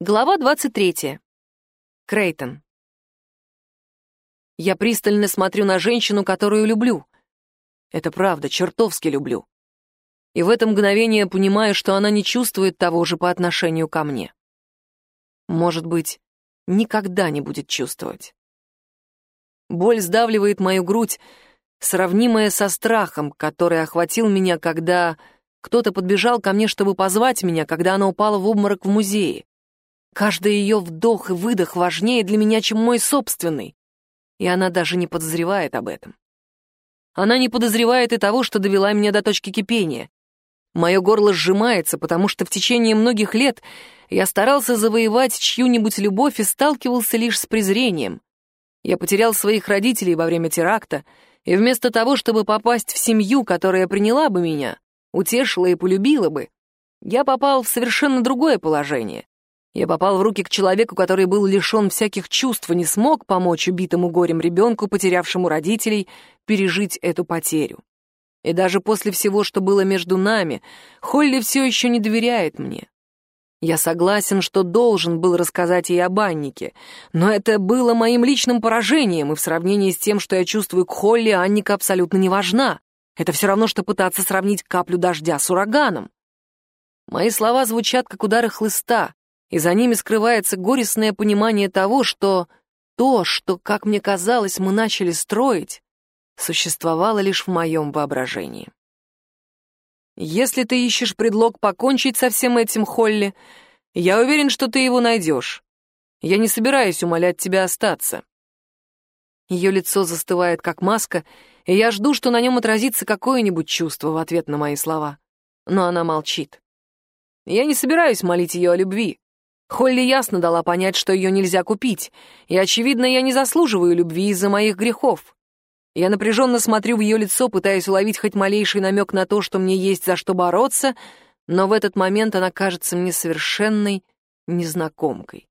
Глава 23. Крейтон. Я пристально смотрю на женщину, которую люблю. Это правда, чертовски люблю. И в это мгновение понимаю, что она не чувствует того же по отношению ко мне. Может быть, никогда не будет чувствовать. Боль сдавливает мою грудь, сравнимая со страхом, который охватил меня, когда кто-то подбежал ко мне, чтобы позвать меня, когда она упала в обморок в музее. Каждый ее вдох и выдох важнее для меня, чем мой собственный. И она даже не подозревает об этом. Она не подозревает и того, что довела меня до точки кипения. Мое горло сжимается, потому что в течение многих лет я старался завоевать чью-нибудь любовь и сталкивался лишь с презрением. Я потерял своих родителей во время теракта, и вместо того, чтобы попасть в семью, которая приняла бы меня, утешила и полюбила бы, я попал в совершенно другое положение. Я попал в руки к человеку, который был лишен всяких чувств и не смог помочь убитому горем ребенку, потерявшему родителей, пережить эту потерю. И даже после всего, что было между нами, Холли все еще не доверяет мне. Я согласен, что должен был рассказать ей об Аннике, но это было моим личным поражением, и в сравнении с тем, что я чувствую к Холли, Анника абсолютно не важна. Это все равно, что пытаться сравнить каплю дождя с ураганом. Мои слова звучат, как удары хлыста, и за ними скрывается горестное понимание того, что то, что, как мне казалось, мы начали строить, существовало лишь в моем воображении. Если ты ищешь предлог покончить со всем этим, Холли, я уверен, что ты его найдешь. Я не собираюсь умолять тебя остаться. Ее лицо застывает, как маска, и я жду, что на нем отразится какое-нибудь чувство в ответ на мои слова. Но она молчит. Я не собираюсь молить ее о любви. Холли ясно дала понять, что ее нельзя купить, и, очевидно, я не заслуживаю любви из-за моих грехов. Я напряженно смотрю в ее лицо, пытаясь уловить хоть малейший намек на то, что мне есть за что бороться, но в этот момент она кажется мне совершенной незнакомкой.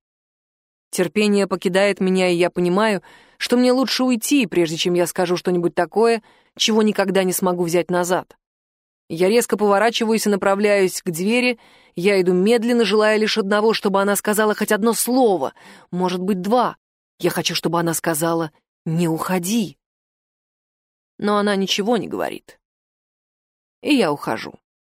Терпение покидает меня, и я понимаю, что мне лучше уйти, прежде чем я скажу что-нибудь такое, чего никогда не смогу взять назад. Я резко поворачиваюсь и направляюсь к двери. Я иду медленно, желая лишь одного, чтобы она сказала хоть одно слово, может быть, два. Я хочу, чтобы она сказала «не уходи». Но она ничего не говорит. И я ухожу.